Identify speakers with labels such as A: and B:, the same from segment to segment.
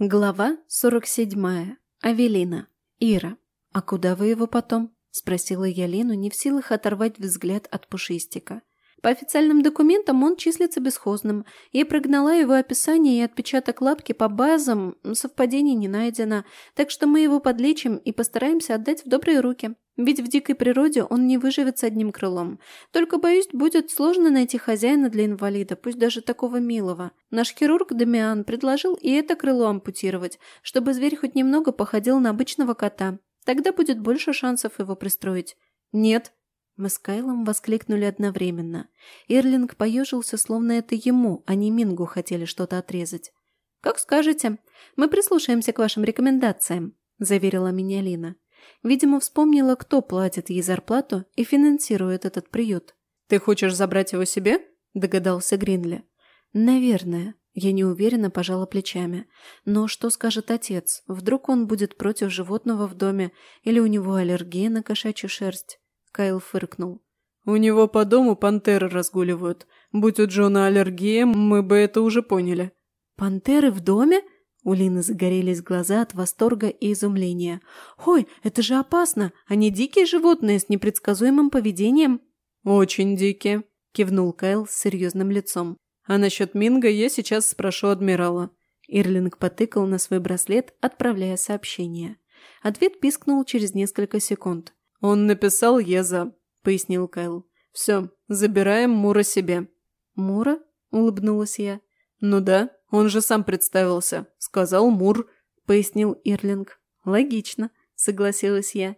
A: Глава 47. Авелина. Ира. «А куда вы его потом?» – спросила я Лену, не в силах оторвать взгляд от пушистика. По официальным документам он числится бесхозным. Я прогнала его описание и отпечаток лапки по базам, совпадений не найдено, так что мы его подлечим и постараемся отдать в добрые руки. Ведь в дикой природе он не выживет с одним крылом. Только, боюсь, будет сложно найти хозяина для инвалида, пусть даже такого милого. Наш хирург Дамиан предложил и это крыло ампутировать, чтобы зверь хоть немного походил на обычного кота. Тогда будет больше шансов его пристроить. Нет, мы с Кайлом воскликнули одновременно. Ирлинг поежился, словно это ему, а не Мингу хотели что-то отрезать. «Как скажете. Мы прислушаемся к вашим рекомендациям», – заверила меня Лина. Видимо, вспомнила, кто платит ей зарплату и финансирует этот приют.
B: «Ты хочешь забрать его себе?» – догадался Гринли.
A: «Наверное». Я неуверенно пожала плечами. Но что скажет отец? Вдруг он будет против животного в доме или у него аллергия на кошачью шерсть? Кайл фыркнул.
B: «У него по дому пантеры разгуливают. Будь у Джона аллергия, мы бы это уже поняли».
A: «Пантеры в доме?» У Лины загорелись глаза от восторга и изумления. «Ой, это же опасно! Они дикие животные с непредсказуемым поведением!»
B: «Очень дикие», – кивнул Кайл с серьезным лицом. «А насчет Минга я сейчас спрошу адмирала».
A: Ирлинг потыкал на свой браслет, отправляя сообщение. Ответ пискнул через несколько секунд.
B: «Он написал «Я за», — пояснил Кайл. «Все, забираем Мура себе».
A: «Мура?» — улыбнулась я.
B: «Ну да, он же сам представился. Сказал Мур», — пояснил Ирлинг.
A: «Логично», — согласилась я.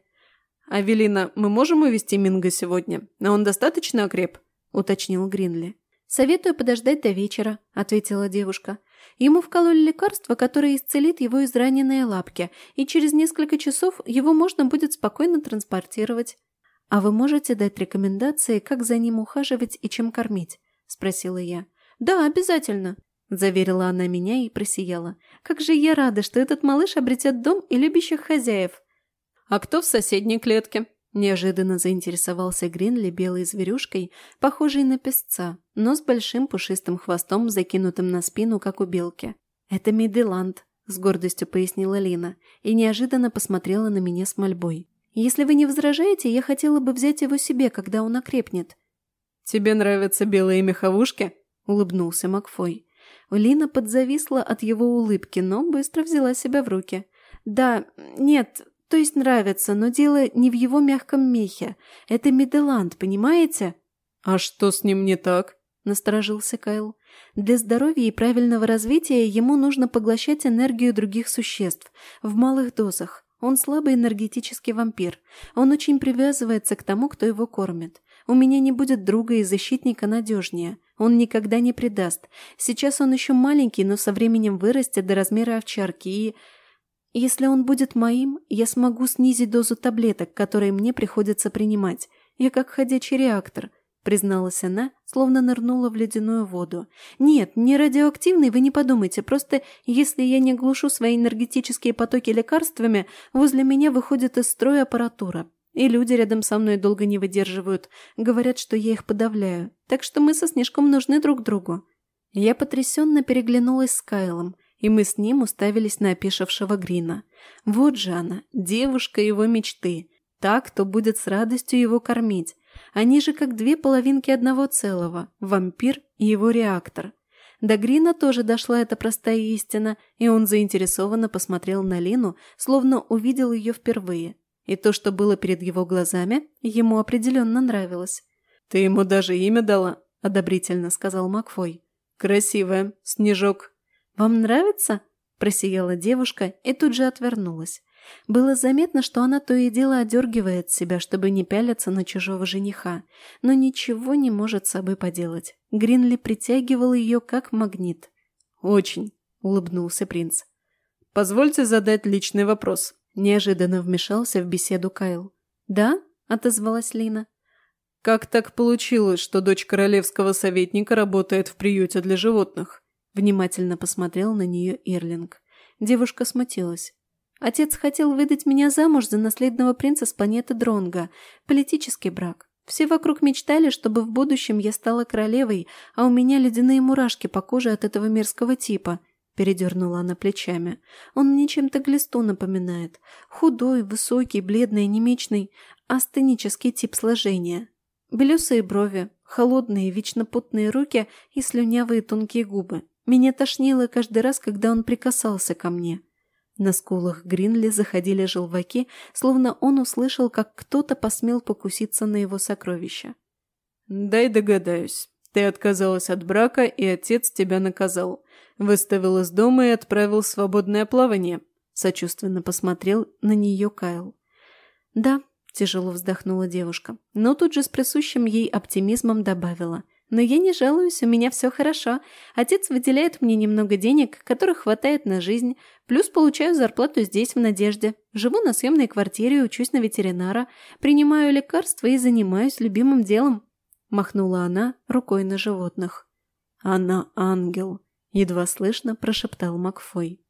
B: «Авелина, мы можем увезти Минга сегодня? Он достаточно окреп?» — уточнил Гринли.
A: «Советую подождать до вечера», — ответила девушка. Ему вкололи лекарство, которое исцелит его израненные лапки, и через несколько часов его можно будет спокойно транспортировать. «А вы можете дать рекомендации, как за ним ухаживать и чем кормить?» – спросила я. «Да, обязательно», – заверила она меня и просияла. «Как же я рада, что этот малыш обретет дом и любящих хозяев!»
B: «А кто в соседней клетке?»
A: Неожиданно заинтересовался Гринли белой зверюшкой, похожей на песца, но с большим пушистым хвостом, закинутым на спину, как у белки. «Это Миделанд», – с гордостью пояснила Лина, и неожиданно посмотрела на меня с мольбой. «Если вы не возражаете, я хотела бы взять его себе, когда он окрепнет».
B: «Тебе нравятся белые меховушки?» – улыбнулся Макфой.
A: Лина подзависла от его улыбки, но быстро взяла себя в руки. «Да, нет, то есть нравится, но дело не в его мягком мехе. Это Меделанд, понимаете?
B: А что с ним не так? Насторожился Кайл.
A: Для здоровья и правильного развития ему нужно поглощать энергию других существ в малых дозах. Он слабый энергетический вампир. Он очень привязывается к тому, кто его кормит. У меня не будет друга и защитника надежнее. Он никогда не предаст. Сейчас он еще маленький, но со временем вырастет до размера овчарки и... Если он будет моим, я смогу снизить дозу таблеток, которые мне приходится принимать. Я как ходячий реактор, призналась она, словно нырнула в ледяную воду. Нет, не радиоактивный, вы не подумайте, просто если я не глушу свои энергетические потоки лекарствами, возле меня выходит из строя аппаратура. И люди рядом со мной долго не выдерживают, говорят, что я их подавляю. Так что мы со Снежком нужны друг другу. Я потрясенно переглянулась с Кайлом и мы с ним уставились на опешившего Грина. Вот же она, девушка его мечты, та, кто будет с радостью его кормить. Они же как две половинки одного целого, вампир и его реактор. До Грина тоже дошла эта простая истина, и он заинтересованно посмотрел на Лину, словно увидел ее впервые. И то, что было перед его глазами, ему определенно нравилось.
B: «Ты ему даже имя дала?» – одобрительно сказал Макфой. «Красивая, Снежок».
A: «Вам нравится?» – просияла девушка и тут же отвернулась. Было заметно, что она то и дело одергивает себя, чтобы не пялиться на чужого жениха, но ничего не может с собой поделать. Гринли притягивал ее как магнит.
B: «Очень», – улыбнулся принц. «Позвольте задать личный вопрос», – неожиданно вмешался в беседу Кайл.
A: «Да?» – отозвалась Лина.
B: «Как так получилось, что дочь королевского советника работает в приюте для животных?»
A: Внимательно посмотрел на нее Ирлинг. Девушка смутилась. Отец хотел выдать меня замуж за наследного принца с планеты Дронга. Политический брак. Все вокруг мечтали, чтобы в будущем я стала королевой, а у меня ледяные мурашки по коже от этого мерзкого типа. передернула она плечами. «Он мне чем-то глисту напоминает. Худой, высокий, бледный, немечный, астенический тип сложения. Белесые брови, холодные, вечно потные руки и слюнявые тонкие губы. Меня тошнило каждый раз, когда он прикасался ко мне». На скулах Гринли заходили желваки, словно он услышал, как кто-то посмел покуситься на его сокровища.
B: «Дай догадаюсь. Ты отказалась от брака, и отец тебя наказал. Выставил из дома и отправил в свободное плавание. Сочувственно посмотрел на нее Кайл.
A: Да, тяжело вздохнула девушка, но тут же с присущим ей оптимизмом добавила. Но я не жалуюсь, у меня все хорошо. Отец выделяет мне немного денег, которых хватает на жизнь, плюс получаю зарплату здесь, в Надежде. Живу на съемной квартире, учусь на ветеринара, принимаю лекарства и занимаюсь любимым делом. Махнула она рукой на животных.
B: «Она ангел», — едва слышно прошептал Макфой.